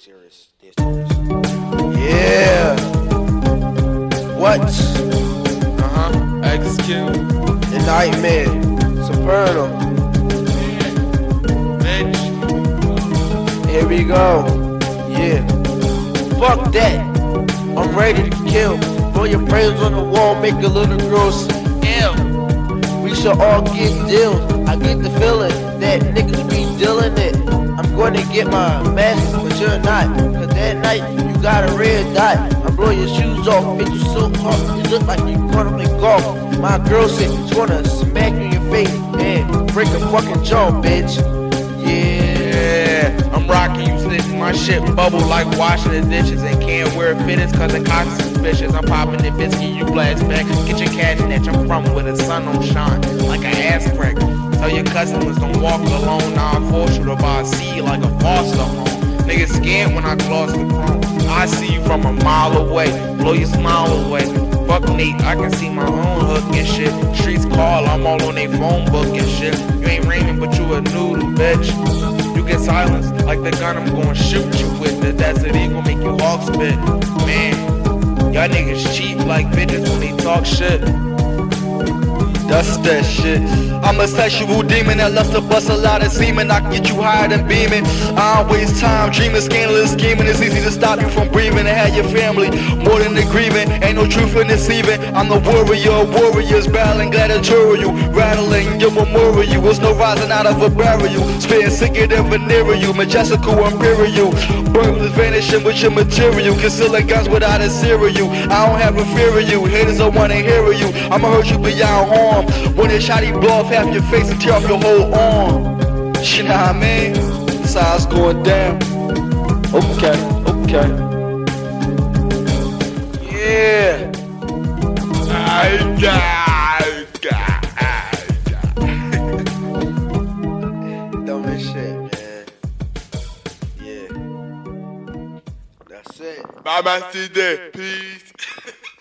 Here is this Yeah. What? Uh huh. Execute. The nightmare. Supernal. Bitch. Here we go. Yeah. Fuck that. I'm ready to kill. Throw your brains on the wall, make a little girl ill. We should all get deals. I get the feeling that niggas be dealing it. I'm gonna get my mess, but you're not. Cause that night you got a red dot. I blow your shoes off, bitch, you so hot. You look like you gonna play golf. My girl said she wanna smack you in your face and break a fucking jaw, bitch. Yeah. I'm rocking you snitches. My shit bubble like washing the dishes. And can't wear fitteds cause the cops suspicious. I'm popping the biscuit, you blast back. Get your cash snatch. I'm from where the sun don't shine like an ass crack. Tell your customers don't walk alone. Now I'm you to buy a seed like a foster home. Niggas scared when I cross the chrome. I see you from a mile away. Blow your smile away. Fuck Nate, I can see my own hook and shit. Streets call, I'm all on they phone book and shit. You ain't ramen, but you a noodle, bitch. You get silenced like the gun I'm gonna shoot you with. The desert eagle make you hawk spit. Man, y'all niggas cheap like bitches when they talk shit. That's that shit. I'm a sexual demon that loves to bust a lot of semen. I can get you higher than beaming. I don't waste time dreaming, scandalous scheming. It's easy to stop you from breathing and have your family more than grieving. Ain't no truth in deceiving. I'm the warrior, warriors battling gladiatorial, rattling your memorial. There's no rising out of a burial. Spitting sicker than venereal, majestical imperial. Burglars vanishing with your material, concealing guns without a. You i don't have a fear of you. Haters don't wanna hear of you. I'ma hurt you beyond harm. When they shot, he blow off half your face and tear off your whole arm. You know what I mean? It's going down. Okay, okay. Yeah. I die, Dumbest shit, man. Yeah. That's it. Bye bye, CD. Peace.